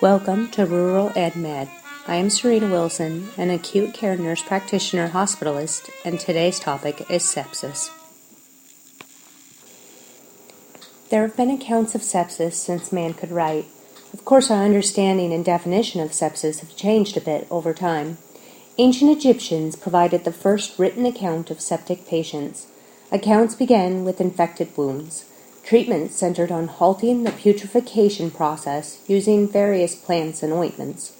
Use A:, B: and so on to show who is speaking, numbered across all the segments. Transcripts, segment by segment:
A: Welcome to Rural EdMed. I am Serena Wilson, an acute care nurse practitioner hospitalist, and today's topic is sepsis. There have been accounts of sepsis since man could write. Of course, our understanding and definition of sepsis have changed a bit over time. Ancient Egyptians provided the first written account of septic patients. Accounts began with infected wounds. Treatment centered on halting the putrefaction process using various plants and ointments.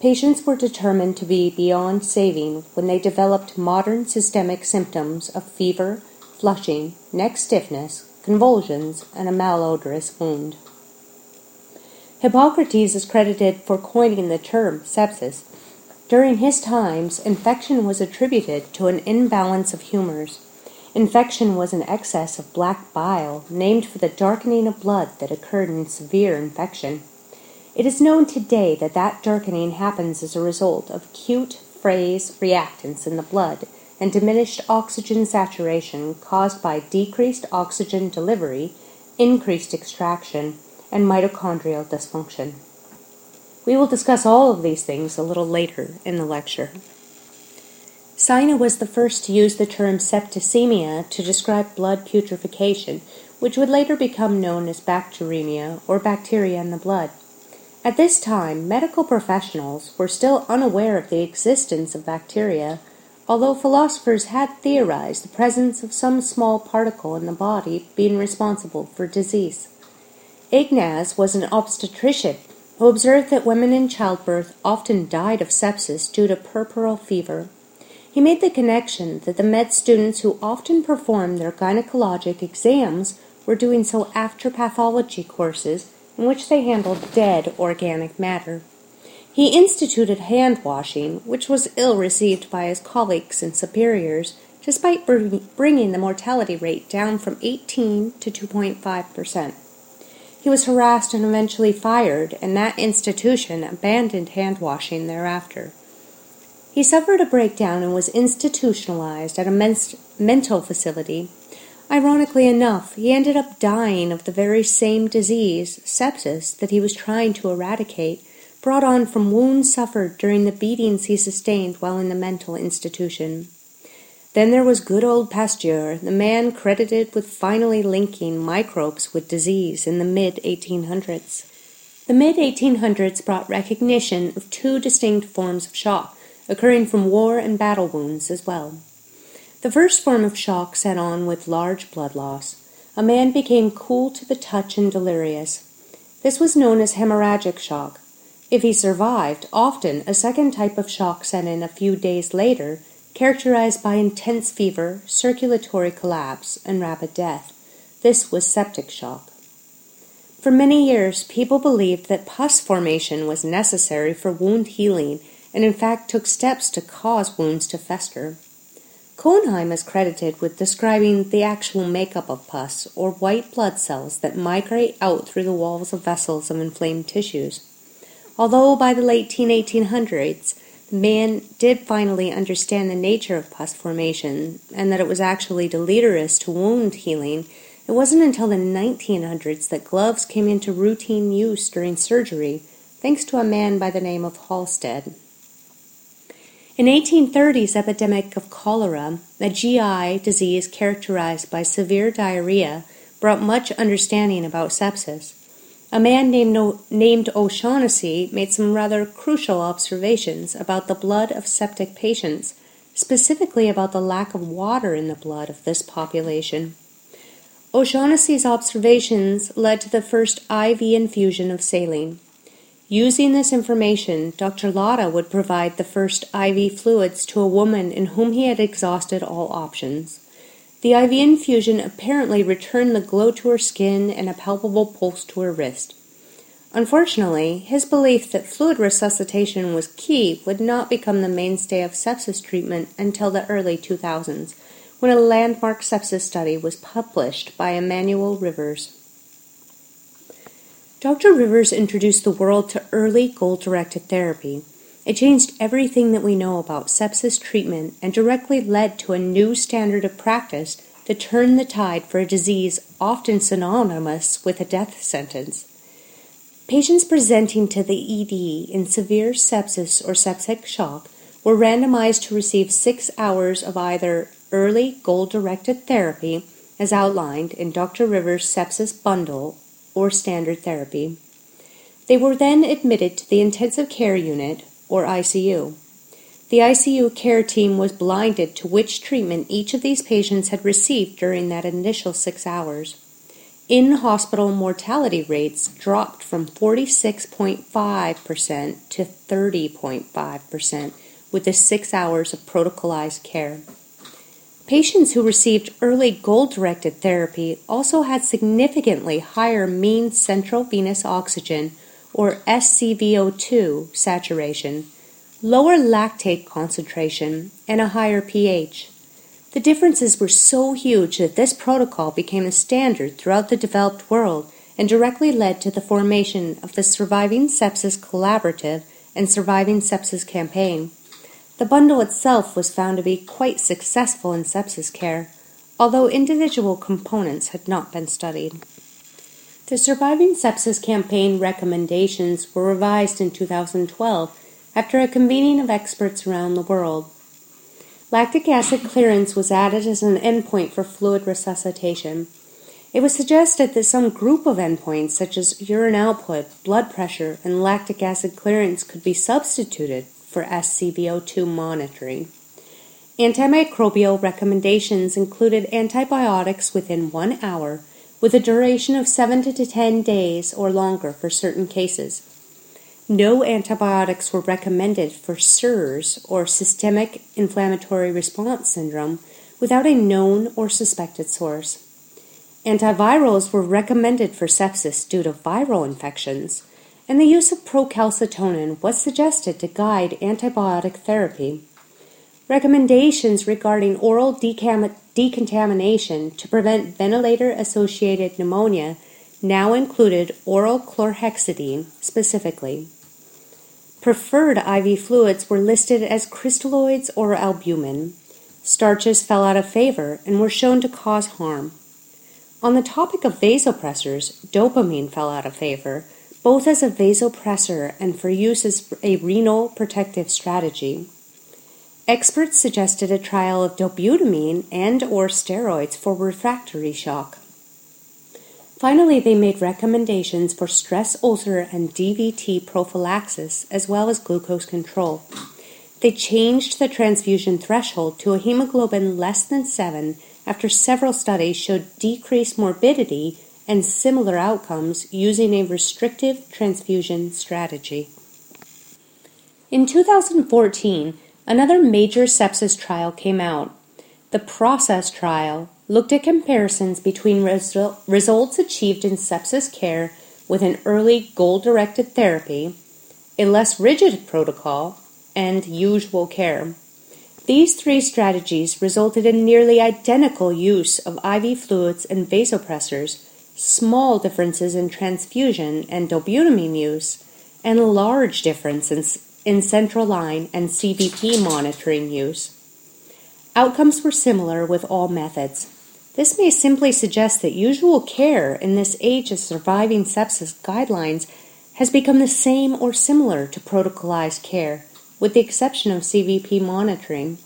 A: Patients were determined to be beyond saving when they developed modern systemic symptoms of fever, flushing, neck stiffness, convulsions, and a malodorous wound. Hippocrates is credited for coining the term sepsis. During his times, infection was attributed to an imbalance of humors. Infection was an excess of black bile, named for the darkening of blood that occurred in severe infection. It is known today that that darkening happens as a result of acute phase reactants in the blood and diminished oxygen saturation caused by decreased oxygen delivery, increased extraction, and mitochondrial dysfunction. We will discuss all of these things a little later in the lecture. Sina was the first to use the term septicemia to describe blood putrefaction, which would later become known as bacteremia or bacteria in the blood. At this time, medical professionals were still unaware of the existence of bacteria although philosophers had theorized the presence of some small particle in the body being responsible for disease. Ignaz was an obstetrician who observed that women in childbirth often died of sepsis due to puerperal fever. He made the connection that the med students who often performed their gynecologic exams were doing so after pathology courses in which they handled dead organic matter. He instituted hand washing, which was ill received by his colleagues and superiors, despite bringing the mortality rate down from 18 to 2.5 percent. He was harassed and eventually fired, and that institution abandoned hand washing thereafter. He suffered a breakdown and was institutionalized at a men- mental facility. Ironically enough, he ended up dying of the very same disease, sepsis, that he was trying to eradicate brought on from wounds suffered during the beatings he sustained while in the mental institution. Then there was good old Pasteur, the man credited with finally linking microbes with disease in the mid 1800s. The mid 1800s brought recognition of two distinct forms of shock, occurring from war and battle wounds as well. The first form of shock set on with large blood loss. A man became cool to the touch and delirious. This was known as hemorrhagic shock, if he survived, often a second type of shock set in a few days later, characterized by intense fever, circulatory collapse, and rapid death. This was septic shock. For many years, people believed that pus formation was necessary for wound healing and in fact took steps to cause wounds to fester. Cohnheim is credited with describing the actual makeup of pus, or white blood cells that migrate out through the walls of vessels of inflamed tissues. Although by the late teen 1800s, man did finally understand the nature of pus formation and that it was actually deleterious to wound healing, it wasn't until the 1900s that gloves came into routine use during surgery, thanks to a man by the name of Halsted. In 1830's epidemic of cholera, a GI disease characterized by severe diarrhea, brought much understanding about sepsis. A man named, named O'Shaughnessy made some rather crucial observations about the blood of septic patients, specifically about the lack of water in the blood of this population. O'Shaughnessy's observations led to the first IV infusion of saline. Using this information, Dr. Latta would provide the first IV fluids to a woman in whom he had exhausted all options. The IV infusion apparently returned the glow to her skin and a palpable pulse to her wrist. Unfortunately, his belief that fluid resuscitation was key would not become the mainstay of sepsis treatment until the early 2000s, when a landmark sepsis study was published by Emanuel Rivers. Dr. Rivers introduced the world to early goal directed therapy, it changed everything that we know about sepsis treatment and directly led to a new standard of practice that turned the tide for a disease often synonymous with a death sentence. Patients presenting to the ED in severe sepsis or septic shock were randomized to receive six hours of either early goal directed therapy, as outlined in Dr. Rivers' sepsis bundle, or standard therapy. They were then admitted to the intensive care unit, or ICU. The ICU care team was blinded to which treatment each of these patients had received during that initial six hours in hospital mortality rates dropped from 46.5% to 30.5% with the six hours of protocolized care. Patients who received early goal directed therapy also had significantly higher mean central venous oxygen, or SCVO2, saturation, lower lactate concentration, and a higher pH. The differences were so huge that this protocol became the standard throughout the developed world and directly led to the formation of the Surviving Sepsis Collaborative and Surviving Sepsis Campaign. The bundle itself was found to be quite successful in sepsis care, although individual components had not been studied. The Surviving Sepsis Campaign recommendations were revised in 2012 after a convening of experts around the world. Lactic acid clearance was added as an endpoint for fluid resuscitation. It was suggested that some group of endpoints, such as urine output, blood pressure, and lactic acid clearance, could be substituted for SCVO2 monitoring. Antimicrobial recommendations included antibiotics within one hour, with a duration of 7 to 10 days or longer for certain cases. No antibiotics were recommended for SIRS or systemic inflammatory response syndrome without a known or suspected source. Antivirals were recommended for sepsis due to viral infections, and the use of procalcitonin was suggested to guide antibiotic therapy. Recommendations regarding oral decam- decontamination to prevent ventilator associated pneumonia now included oral chlorhexidine specifically. Preferred IV fluids were listed as crystalloids or albumin. Starches fell out of favor and were shown to cause harm. On the topic of vasopressors, dopamine fell out of favor, both as a vasopressor and for use as a renal protective strategy. Experts suggested a trial of dobutamine and or steroids for refractory shock. Finally, they made recommendations for stress ulcer and DVT prophylaxis as well as glucose control. They changed the transfusion threshold to a hemoglobin less than 7 after several studies showed decreased morbidity and similar outcomes using a restrictive transfusion strategy. In 2014, another major sepsis trial came out. The PROCESS trial looked at comparisons between resu- results achieved in sepsis care with an early goal directed therapy, a less rigid protocol, and usual care. These three strategies resulted in nearly identical use of IV fluids and vasopressors, small differences in transfusion and dobutamine use, and large difference in, in central line and CVP monitoring use. Outcomes were similar with all methods. This may simply suggest that usual care in this age of surviving sepsis guidelines has become the same or similar to protocolized care, with the exception of CVP monitoring.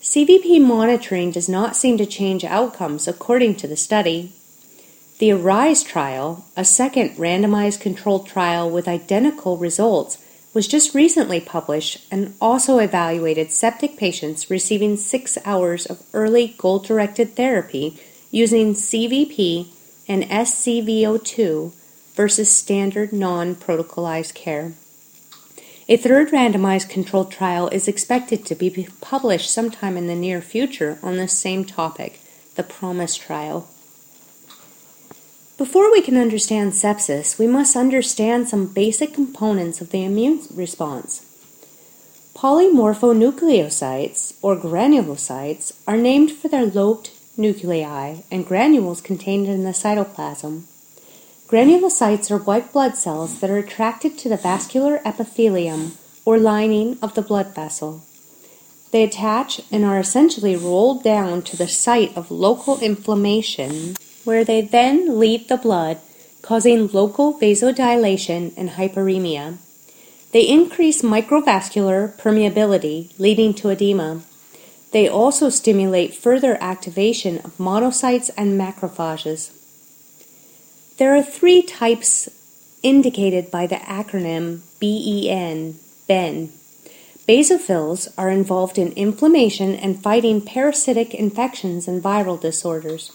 A: CVP monitoring does not seem to change outcomes according to the study. The ARISE trial, a second randomized controlled trial with identical results, was just recently published and also evaluated septic patients receiving six hours of early goal directed therapy using CVP and SCVO2 versus standard non protocolized care. A third randomized controlled trial is expected to be published sometime in the near future on the same topic, the PROMISE trial. Before we can understand sepsis, we must understand some basic components of the immune response. Polymorphonucleosides, or granulocytes, are named for their lobed nuclei and granules contained in the cytoplasm. Granulocytes are white blood cells that are attracted to the vascular epithelium or lining of the blood vessel. They attach and are essentially rolled down to the site of local inflammation where they then lead the blood causing local vasodilation and hyperemia. They increase microvascular permeability, leading to edema. They also stimulate further activation of monocytes and macrophages. There are three types indicated by the acronym BEN, BEN. Basophils are involved in inflammation and fighting parasitic infections and viral disorders.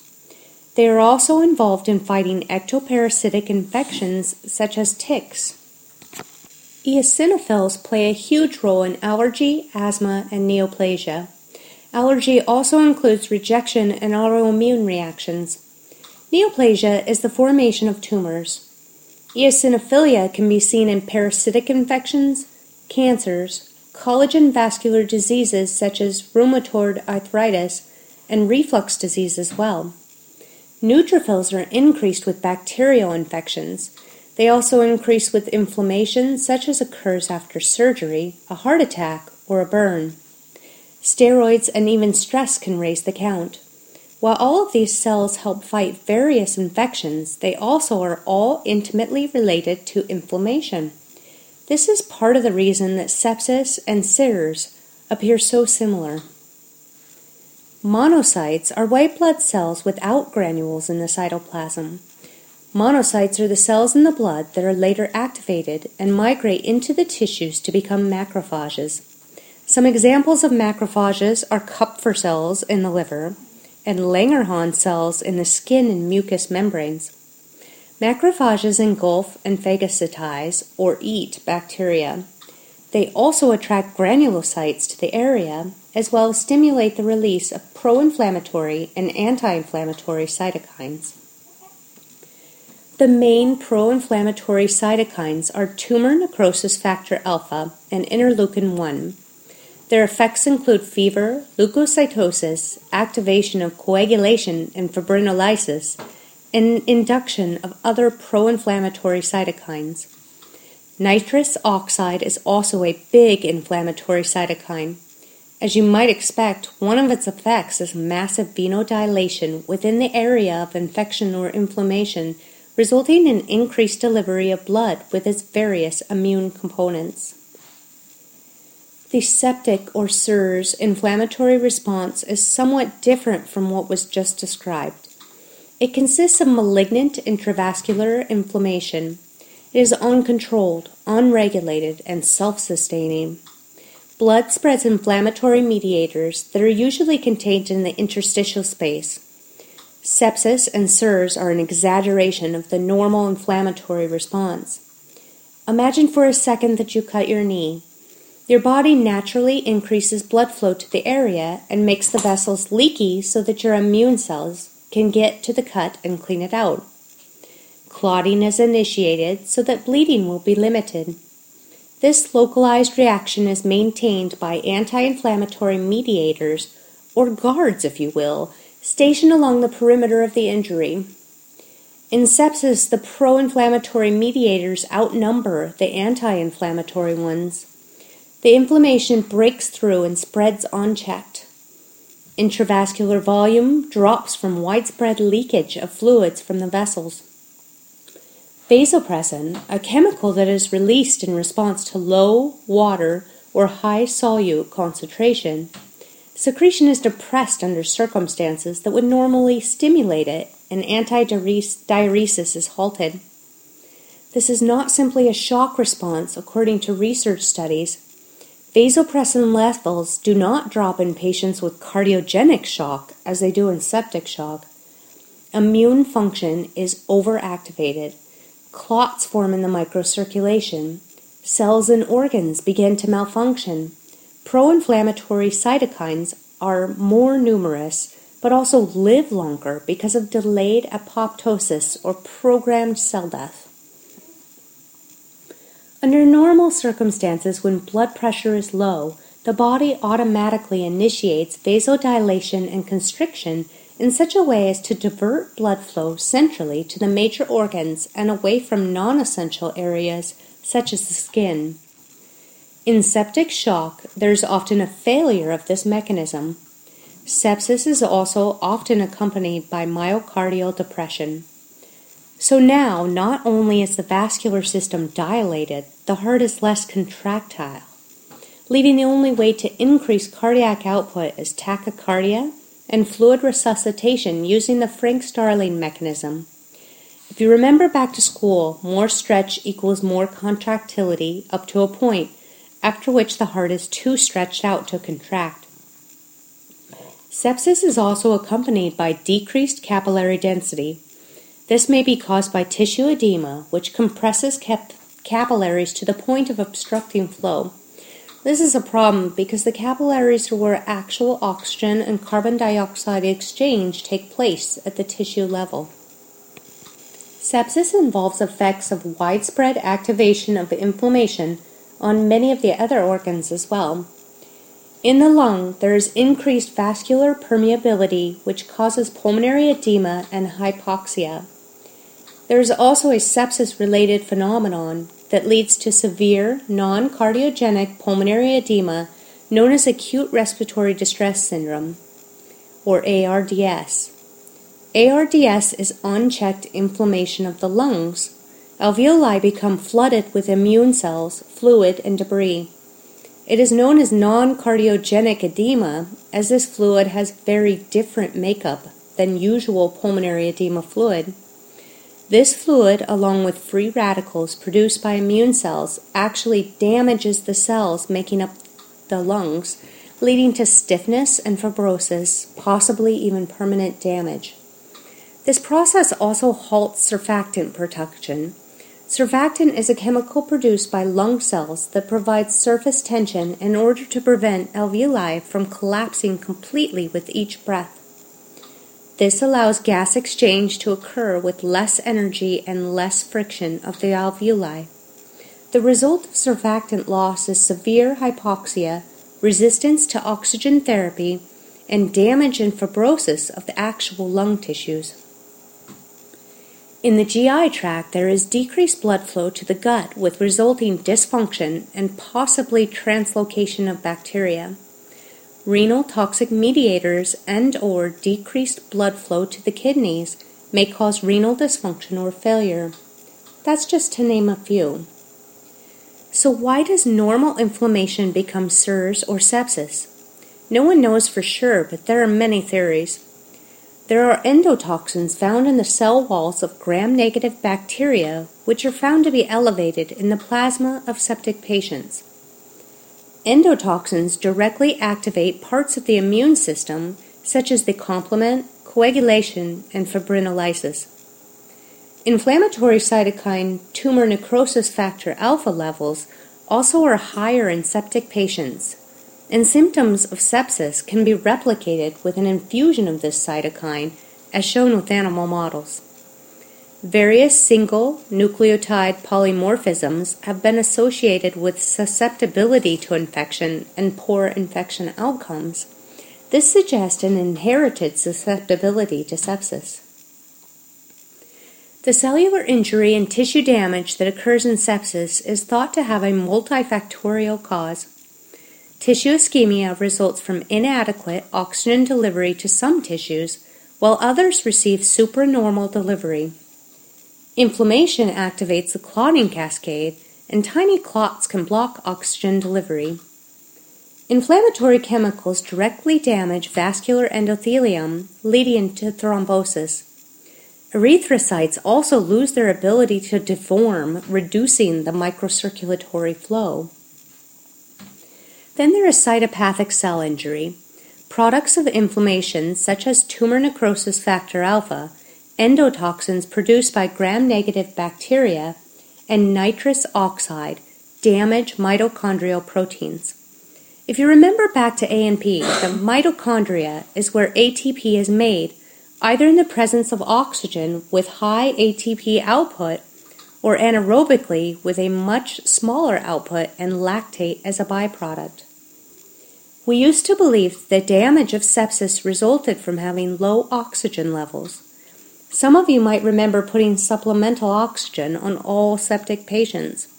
A: They are also involved in fighting ectoparasitic infections such as ticks. Eosinophils play a huge role in allergy, asthma, and neoplasia. Allergy also includes rejection and autoimmune reactions. Neoplasia is the formation of tumors. Eosinophilia can be seen in parasitic infections, cancers, collagen vascular diseases such as rheumatoid arthritis, and reflux disease as well. Neutrophils are increased with bacterial infections. They also increase with inflammation, such as occurs after surgery, a heart attack, or a burn. Steroids and even stress can raise the count. While all of these cells help fight various infections, they also are all intimately related to inflammation. This is part of the reason that sepsis and SIRS appear so similar. Monocytes are white blood cells without granules in the cytoplasm. Monocytes are the cells in the blood that are later activated and migrate into the tissues to become macrophages. Some examples of macrophages are Kupffer cells in the liver and Langerhans cells in the skin and mucous membranes. Macrophages engulf and phagocytize or eat bacteria. They also attract granulocytes to the area as well as stimulate the release of pro inflammatory and anti inflammatory cytokines. The main pro inflammatory cytokines are tumor necrosis factor alpha and interleukin 1. Their effects include fever, leukocytosis, activation of coagulation and fibrinolysis, and induction of other pro inflammatory cytokines. Nitrous oxide is also a big inflammatory cytokine. As you might expect, one of its effects is massive venodilation within the area of infection or inflammation, resulting in increased delivery of blood with its various immune components. The septic or SIRS inflammatory response is somewhat different from what was just described. It consists of malignant intravascular inflammation. It is uncontrolled, unregulated, and self sustaining. Blood spreads inflammatory mediators that are usually contained in the interstitial space. Sepsis and SIRS are an exaggeration of the normal inflammatory response. Imagine for a second that you cut your knee. Your body naturally increases blood flow to the area and makes the vessels leaky so that your immune cells can get to the cut and clean it out. Clotting is initiated so that bleeding will be limited. This localized reaction is maintained by anti inflammatory mediators, or guards, if you will, stationed along the perimeter of the injury. In sepsis, the pro inflammatory mediators outnumber the anti inflammatory ones. The inflammation breaks through and spreads unchecked. Intravascular volume drops from widespread leakage of fluids from the vessels. Vasopressin, a chemical that is released in response to low water or high solute concentration, secretion is depressed under circumstances that would normally stimulate it, and antidiuresis is halted. This is not simply a shock response, according to research studies Vasopressin levels do not drop in patients with cardiogenic shock as they do in septic shock. Immune function is overactivated. Clots form in the microcirculation. Cells and organs begin to malfunction. Pro inflammatory cytokines are more numerous but also live longer because of delayed apoptosis or programmed cell death. Under normal circumstances, when blood pressure is low, the body automatically initiates vasodilation and constriction in such a way as to divert blood flow centrally to the major organs and away from non essential areas such as the skin. In septic shock, there is often a failure of this mechanism. Sepsis is also often accompanied by myocardial depression. So now, not only is the vascular system dilated, the heart is less contractile, leaving the only way to increase cardiac output is tachycardia and fluid resuscitation using the Frank Starling mechanism. If you remember back to school, more stretch equals more contractility up to a point, after which the heart is too stretched out to contract. Sepsis is also accompanied by decreased capillary density. This may be caused by tissue edema, which compresses cap- capillaries to the point of obstructing flow. This is a problem because the capillaries are where actual oxygen and carbon dioxide exchange take place at the tissue level. Sepsis involves effects of widespread activation of inflammation on many of the other organs as well. In the lung, there is increased vascular permeability, which causes pulmonary edema and hypoxia. There is also a sepsis related phenomenon that leads to severe non cardiogenic pulmonary edema known as acute respiratory distress syndrome, or ARDS. ARDS is unchecked inflammation of the lungs. Alveoli become flooded with immune cells, fluid, and debris. It is known as non cardiogenic edema, as this fluid has very different makeup than usual pulmonary edema fluid. This fluid, along with free radicals produced by immune cells, actually damages the cells making up the lungs, leading to stiffness and fibrosis, possibly even permanent damage. This process also halts surfactant production. Surfactant is a chemical produced by lung cells that provides surface tension in order to prevent alveoli from collapsing completely with each breath. This allows gas exchange to occur with less energy and less friction of the alveoli. The result of surfactant loss is severe hypoxia, resistance to oxygen therapy, and damage and fibrosis of the actual lung tissues. In the GI tract, there is decreased blood flow to the gut with resulting dysfunction and possibly translocation of bacteria. Renal toxic mediators and or decreased blood flow to the kidneys may cause renal dysfunction or failure. That's just to name a few. So why does normal inflammation become SIRS or sepsis? No one knows for sure, but there are many theories. There are endotoxins found in the cell walls of gram negative bacteria, which are found to be elevated in the plasma of septic patients. Endotoxins directly activate parts of the immune system, such as the complement, coagulation, and fibrinolysis. Inflammatory cytokine tumor necrosis factor alpha levels also are higher in septic patients, and symptoms of sepsis can be replicated with an infusion of this cytokine, as shown with animal models. Various single nucleotide polymorphisms have been associated with susceptibility to infection and poor infection outcomes. This suggests an inherited susceptibility to sepsis. The cellular injury and tissue damage that occurs in sepsis is thought to have a multifactorial cause. Tissue ischemia results from inadequate oxygen delivery to some tissues, while others receive supranormal delivery. Inflammation activates the clotting cascade, and tiny clots can block oxygen delivery. Inflammatory chemicals directly damage vascular endothelium, leading to thrombosis. Erythrocytes also lose their ability to deform, reducing the microcirculatory flow. Then there is cytopathic cell injury. Products of inflammation, such as tumor necrosis factor alpha, endotoxins produced by gram negative bacteria, and nitrous oxide, damage mitochondrial proteins. If you remember back to A&P, the mitochondria is where ATP is made, either in the presence of oxygen with high ATP output or anaerobically with a much smaller output and lactate as a byproduct. We used to believe that damage of sepsis resulted from having low oxygen levels. Some of you might remember putting supplemental oxygen on all septic patients.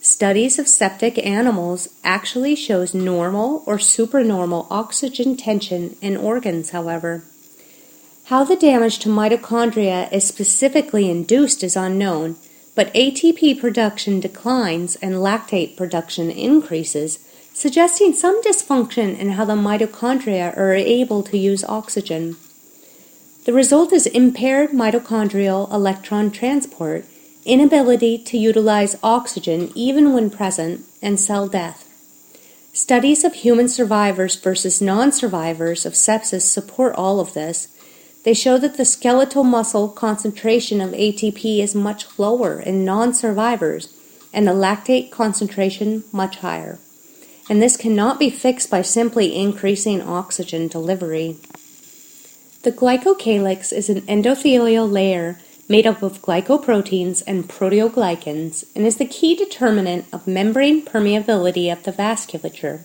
A: Studies of septic animals actually shows normal or supernormal oxygen tension in organs, however. How the damage to mitochondria is specifically induced is unknown, but ATP production declines and lactate production increases, suggesting some dysfunction in how the mitochondria are able to use oxygen. The result is impaired mitochondrial electron transport, inability to utilize oxygen even when present, and cell death. Studies of human survivors versus non survivors of sepsis support all of this. They show that the skeletal muscle concentration of ATP is much lower in non survivors and the lactate concentration much higher. And this cannot be fixed by simply increasing oxygen delivery. The glycocalyx is an endothelial layer made up of glycoproteins and proteoglycans and is the key determinant of membrane permeability of the vasculature.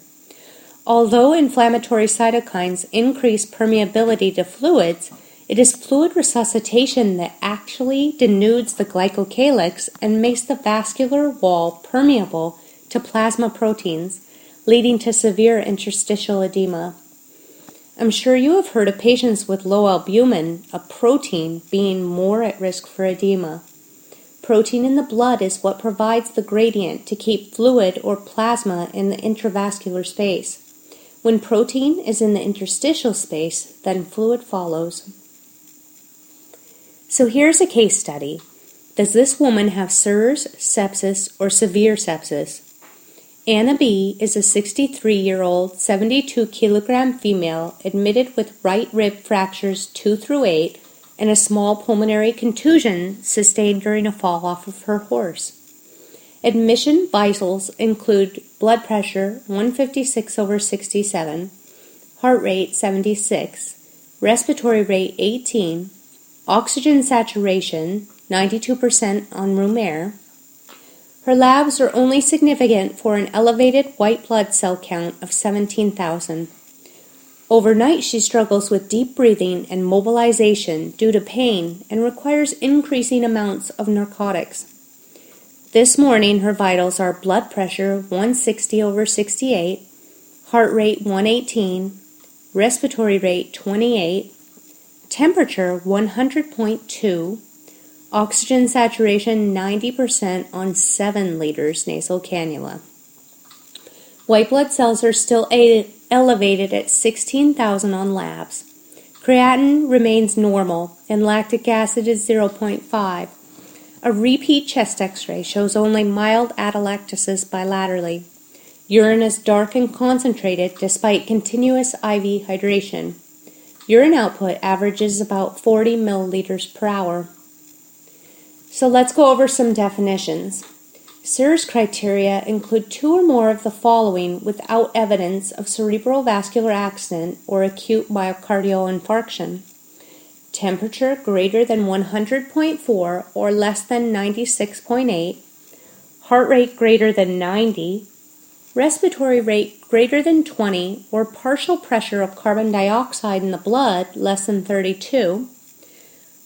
A: Although inflammatory cytokines increase permeability to fluids, it is fluid resuscitation that actually denudes the glycocalyx and makes the vascular wall permeable to plasma proteins, leading to severe interstitial edema. I'm sure you have heard of patients with low albumin, a protein, being more at risk for edema. Protein in the blood is what provides the gradient to keep fluid or plasma in the intravascular space. When protein is in the interstitial space, then fluid follows. So here's a case study. Does this woman have SIRS, sepsis, or severe sepsis? Anna B. is a 63 year old, 72 kilogram female admitted with right rib fractures 2 through 8 and a small pulmonary contusion sustained during a fall off of her horse. Admission vitals include blood pressure 156 over 67, heart rate 76, respiratory rate 18, oxygen saturation 92% on room air, her labs are only significant for an elevated white blood cell count of 17,000. Overnight, she struggles with deep breathing and mobilization due to pain and requires increasing amounts of narcotics. This morning, her vitals are blood pressure 160 over 68, heart rate 118, respiratory rate 28, temperature 100.2, Oxygen saturation 90% on 7 liters nasal cannula. White blood cells are still elevated at 16,000 on labs. Creatinine remains normal and lactic acid is 0.5. A repeat chest x ray shows only mild atelectasis bilaterally. Urine is dark and concentrated despite continuous IV hydration. Urine output averages about 40 milliliters per hour. So let's go over some definitions. SIRS criteria include two or more of the following without evidence of cerebral vascular accident or acute myocardial infarction. Temperature greater than 100.4 or less than 96.8, heart rate greater than 90, respiratory rate greater than 20 or partial pressure of carbon dioxide in the blood less than 32,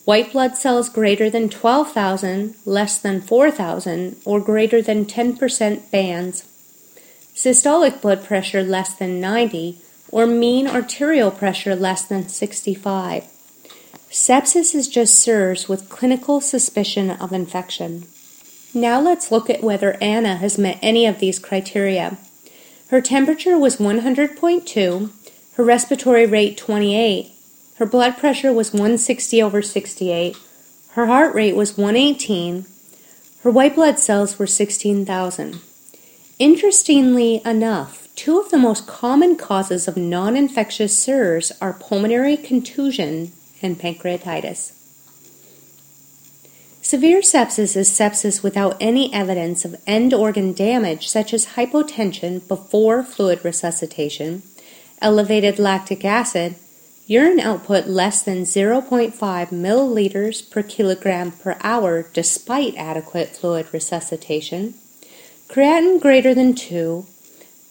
A: White blood cells greater than 12,000, less than 4,000, or greater than 10% bands. Systolic blood pressure less than 90, or mean arterial pressure less than 65. Sepsis is just SIRS with clinical suspicion of infection. Now let's look at whether Anna has met any of these criteria. Her temperature was 100.2, her respiratory rate 28, her blood pressure was 160 over 68. Her heart rate was 118. Her white blood cells were 16,000. Interestingly enough, two of the most common causes of non infectious SIRS are pulmonary contusion and pancreatitis. Severe sepsis is sepsis without any evidence of end organ damage, such as hypotension before fluid resuscitation, elevated lactic acid, urine output less than 0.5 milliliters per kilogram per hour despite adequate fluid resuscitation, creatinine greater than 2,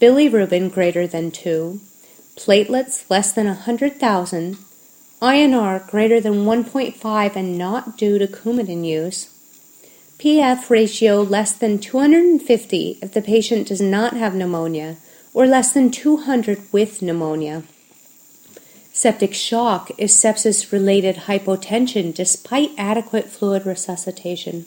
A: bilirubin greater than 2, platelets less than 100,000, INR greater than 1.5 and not due to Coumadin use, PF ratio less than 250 if the patient does not have pneumonia, or less than 200 with pneumonia. Septic shock is sepsis related hypotension despite adequate fluid resuscitation.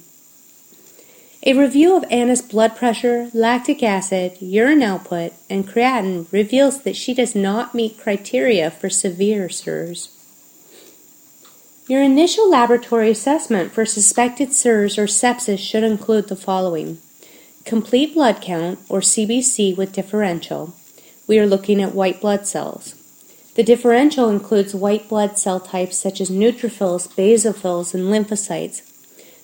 A: A review of Anna's blood pressure, lactic acid, urine output, and creatinine reveals that she does not meet criteria for severe SIRS. Your initial laboratory assessment for suspected SIRS or sepsis should include the following complete blood count, or CBC with differential. We are looking at white blood cells. The differential includes white blood cell types such as neutrophils, basophils, and lymphocytes.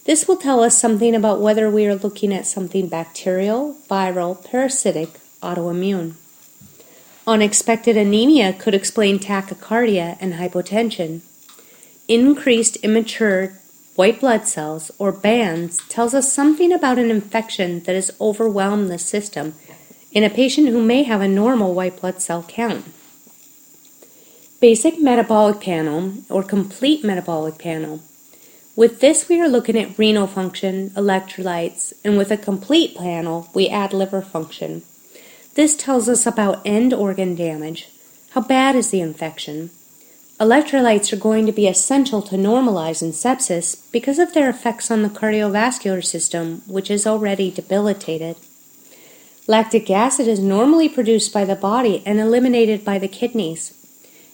A: This will tell us something about whether we are looking at something bacterial, viral, parasitic, autoimmune. Unexpected anemia could explain tachycardia and hypotension. Increased immature white blood cells, or bands, tells us something about an infection that has overwhelmed the system in a patient who may have a normal white blood cell count. Basic metabolic panel or complete metabolic panel. With this, we are looking at renal function, electrolytes, and with a complete panel, we add liver function. This tells us about end organ damage. How bad is the infection? Electrolytes are going to be essential to normalize in sepsis because of their effects on the cardiovascular system, which is already debilitated. Lactic acid is normally produced by the body and eliminated by the kidneys.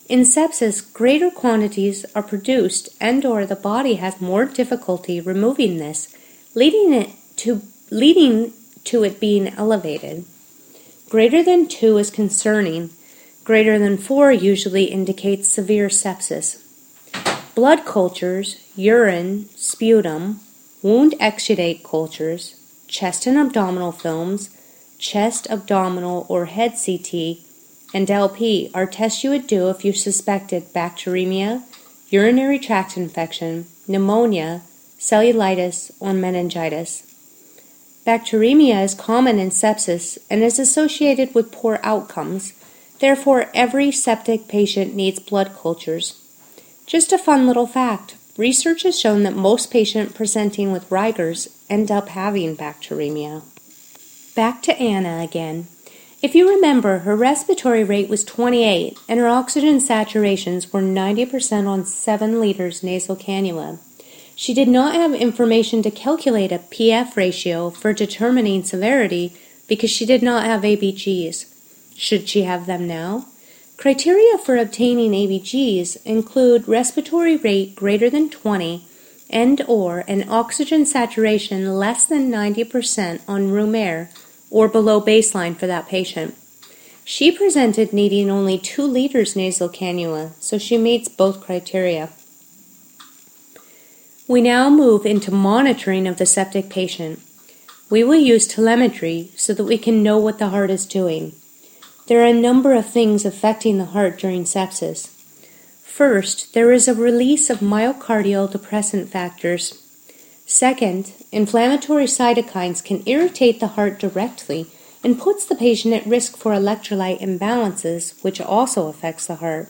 A: In sepsis, greater quantities are produced and or the body has more difficulty removing this, leading it to leading to it being elevated. Greater than 2 is concerning. Greater than 4 usually indicates severe sepsis. Blood cultures, urine, sputum, wound exudate cultures, chest and abdominal films, chest, abdominal, or head CT and LP are tests you would do if you suspected bacteremia, urinary tract infection, pneumonia, cellulitis, or meningitis. Bacteremia is common in sepsis and is associated with poor outcomes. Therefore, every septic patient needs blood cultures. Just a fun little fact research has shown that most patients presenting with rigors end up having bacteremia. Back to Anna again. If you remember, her respiratory rate was 28 and her oxygen saturations were 90% on 7 liters nasal cannula. She did not have information to calculate a PF ratio for determining severity because she did not have ABGs. Should she have them now? Criteria for obtaining ABGs include respiratory rate greater than 20 and or an oxygen saturation less than 90% on room air or below baseline for that patient. She presented needing only 2 liters nasal cannula, so she meets both criteria. We now move into monitoring of the septic patient. We will use telemetry so that we can know what the heart is doing. There are a number of things affecting the heart during sepsis. First, there is a release of myocardial depressant factors Second, inflammatory cytokines can irritate the heart directly and puts the patient at risk for electrolyte imbalances, which also affects the heart.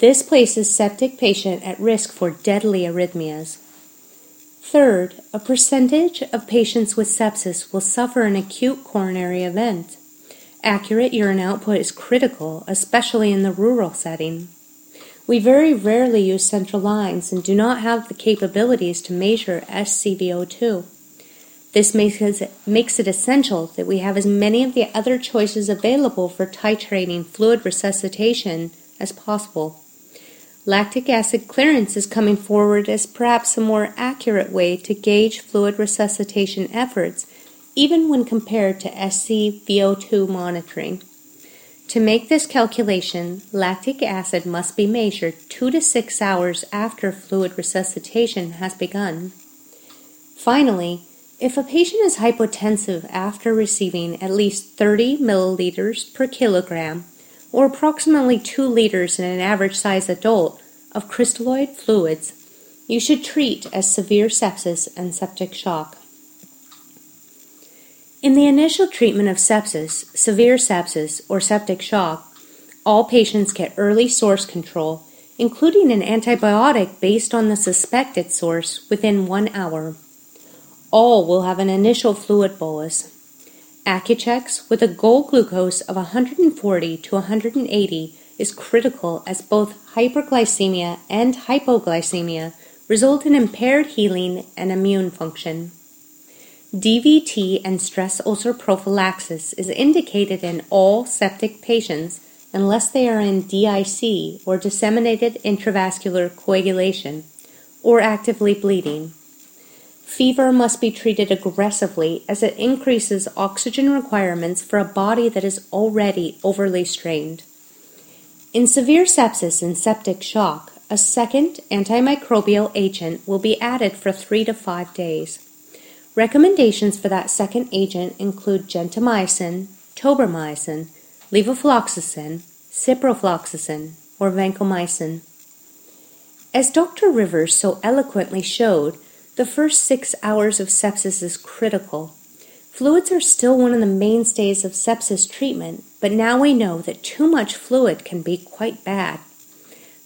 A: This places septic patient at risk for deadly arrhythmias. Third, a percentage of patients with sepsis will suffer an acute coronary event. Accurate urine output is critical, especially in the rural setting. We very rarely use central lines and do not have the capabilities to measure SCVO2. This makes it, makes it essential that we have as many of the other choices available for titrating fluid resuscitation as possible. Lactic acid clearance is coming forward as perhaps a more accurate way to gauge fluid resuscitation efforts, even when compared to SCVO2 monitoring. To make this calculation, lactic acid must be measured 2 to 6 hours after fluid resuscitation has begun. Finally, if a patient is hypotensive after receiving at least 30 milliliters per kilogram, or approximately 2 liters in an average sized adult, of crystalloid fluids, you should treat as severe sepsis and septic shock. In the initial treatment of sepsis, severe sepsis, or septic shock, all patients get early source control, including an antibiotic based on the suspected source within one hour. All will have an initial fluid bolus. Accu-Cheks with a goal glucose of 140 to 180 is critical as both hyperglycemia and hypoglycemia result in impaired healing and immune function. DVT and stress ulcer prophylaxis is indicated in all septic patients unless they are in DIC or disseminated intravascular coagulation or actively bleeding. Fever must be treated aggressively as it increases oxygen requirements for a body that is already overly strained. In severe sepsis and septic shock, a second antimicrobial agent will be added for three to five days. Recommendations for that second agent include gentamicin, tobramycin, levofloxacin, ciprofloxacin, or vancomycin. As Dr. Rivers so eloquently showed, the first six hours of sepsis is critical. Fluids are still one of the mainstays of sepsis treatment, but now we know that too much fluid can be quite bad.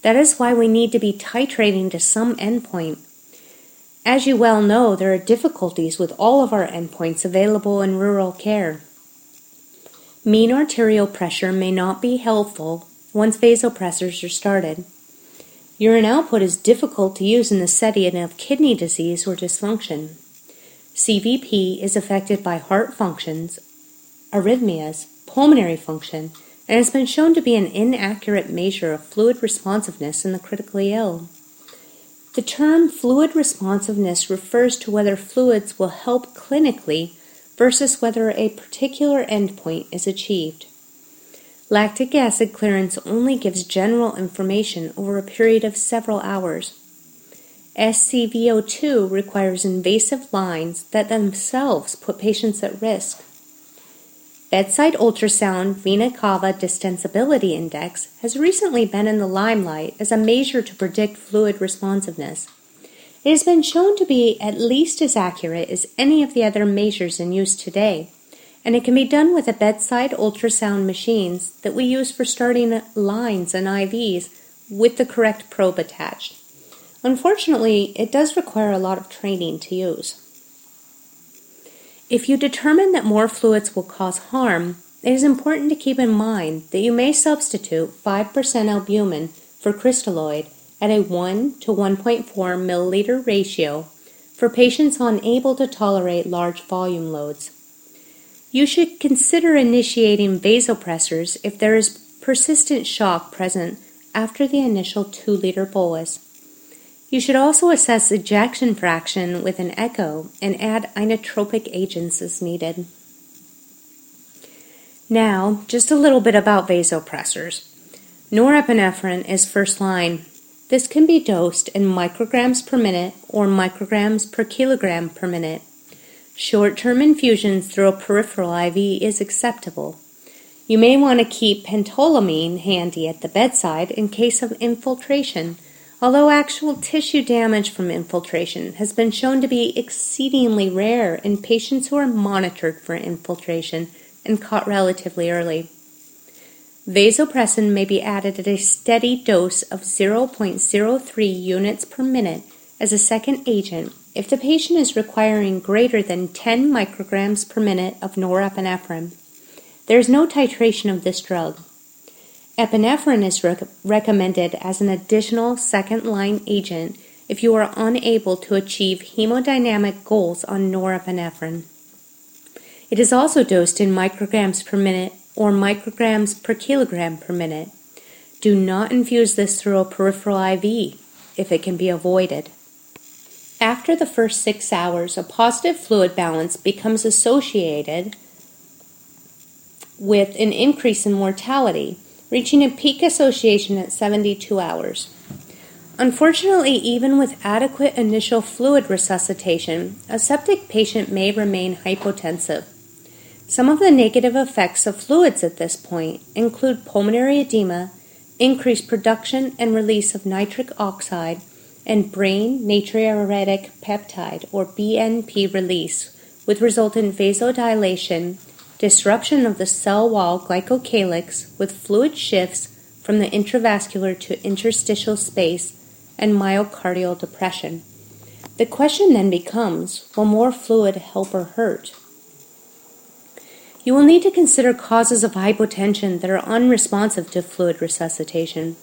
A: That is why we need to be titrating to some endpoint as you well know, there are difficulties with all of our endpoints available in rural care. Mean arterial pressure may not be helpful once vasopressors are started. Urine output is difficult to use in the setting of kidney disease or dysfunction. CVP is affected by heart functions, arrhythmias, pulmonary function, and has been shown to be an inaccurate measure of fluid responsiveness in the critically ill. The term fluid responsiveness refers to whether fluids will help clinically versus whether a particular endpoint is achieved. Lactic acid clearance only gives general information over a period of several hours. SCVO2 requires invasive lines that themselves put patients at risk. Bedside ultrasound vena cava distensibility index has recently been in the limelight as a measure to predict fluid responsiveness. It has been shown to be at least as accurate as any of the other measures in use today, and it can be done with the bedside ultrasound machines that we use for starting lines and IVs with the correct probe attached. Unfortunately, it does require a lot of training to use. If you determine that more fluids will cause harm, it is important to keep in mind that you may substitute 5% albumin for crystalloid at a 1 to 1.4 milliliter ratio for patients unable to tolerate large volume loads. You should consider initiating vasopressors if there is persistent shock present after the initial 2 liter bolus. You should also assess ejection fraction with an echo and add inotropic agents as needed. Now, just a little bit about vasopressors. Norepinephrine is first line. This can be dosed in micrograms per minute or micrograms per kilogram per minute. Short term infusions through a peripheral IV is acceptable. You may want to keep phentolamine handy at the bedside in case of infiltration although actual tissue damage from infiltration has been shown to be exceedingly rare in patients who are monitored for infiltration and caught relatively early. Vasopressin may be added at a steady dose of 0.03 units per minute as a second agent if the patient is requiring greater than 10 micrograms per minute of norepinephrine. There is no titration of this drug. Epinephrine is rec- recommended as an additional second line agent if you are unable to achieve hemodynamic goals on norepinephrine. It is also dosed in micrograms per minute or micrograms per kilogram per minute. Do not infuse this through a peripheral IV if it can be avoided. After the first six hours, a positive fluid balance becomes associated with an increase in mortality reaching a peak association at 72 hours. Unfortunately, even with adequate initial fluid resuscitation, a septic patient may remain hypotensive. Some of the negative effects of fluids at this point include pulmonary edema, increased production and release of nitric oxide, and brain natriuretic peptide or BNP release, with resultant vasodilation disruption of the cell wall glycocalyx with fluid shifts from the intravascular to interstitial space and myocardial depression. The question then becomes will more fluid help or hurt? You will need to consider causes of hypotension that are unresponsive to fluid resuscitation.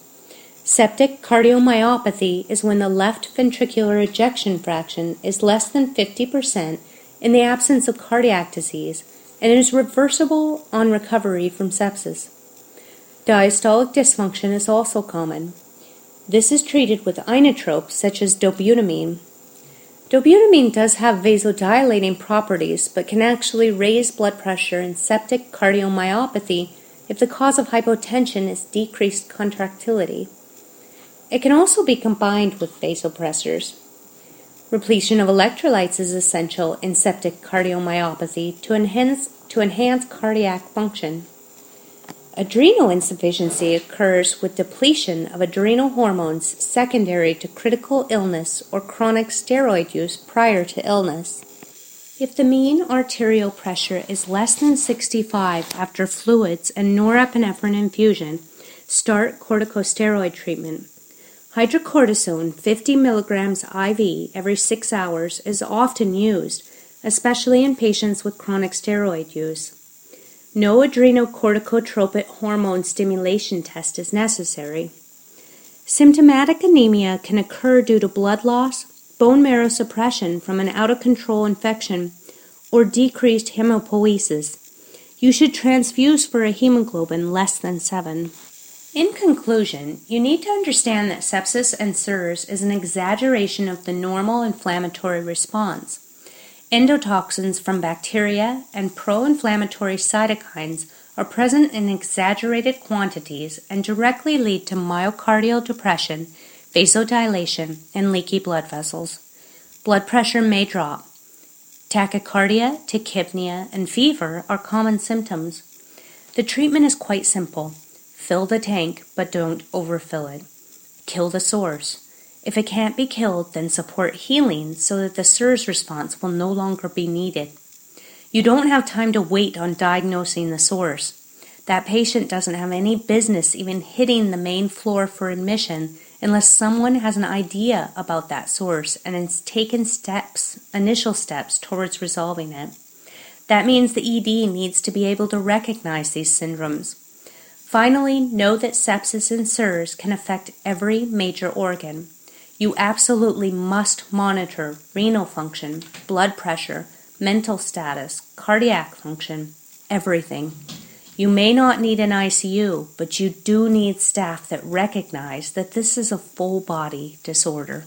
A: Septic cardiomyopathy is when the left ventricular ejection fraction is less than 50% in the absence of cardiac disease and is reversible on recovery from sepsis. Diastolic dysfunction is also common. This is treated with inotropes such as dobutamine. Dobutamine does have vasodilating properties but can actually raise blood pressure in septic cardiomyopathy if the cause of hypotension is decreased contractility. It can also be combined with vasopressors. Repletion of electrolytes is essential in septic cardiomyopathy to enhance, to enhance cardiac function. Adrenal insufficiency occurs with depletion of adrenal hormones secondary to critical illness or chronic steroid use prior to illness. If the mean arterial pressure is less than 65 after fluids and norepinephrine infusion, start corticosteroid treatment. Hydrocortisone 50 milligrams IV every six hours is often used, especially in patients with chronic steroid use. No adrenocorticotropic hormone stimulation test is necessary. Symptomatic anemia can occur due to blood loss, bone marrow suppression from an out of control infection, or decreased hemopoiesis. You should transfuse for a hemoglobin less than 7. In conclusion, you need to understand that sepsis and SIRS is an exaggeration of the normal inflammatory response. Endotoxins from bacteria and pro inflammatory cytokines are present in exaggerated quantities and directly lead to myocardial depression, vasodilation, and leaky blood vessels. Blood pressure may drop. Tachycardia, tachypnea, and fever are common symptoms. The treatment is quite simple fill the tank, but don't overfill it. Kill the source. If it can't be killed, then support healing so that the SIRS response will no longer be needed. You don't have time to wait on diagnosing the source. That patient doesn't have any business even hitting the main floor for admission unless someone has an idea about that source and has taken steps, initial steps towards resolving it. That means the ED needs to be able to recognize these syndromes. Finally, know that sepsis and SIRS can affect every major organ. You absolutely must monitor renal function, blood pressure, mental status, cardiac function, everything. You may not need an ICU, but you do need staff that recognize that this is a full body disorder.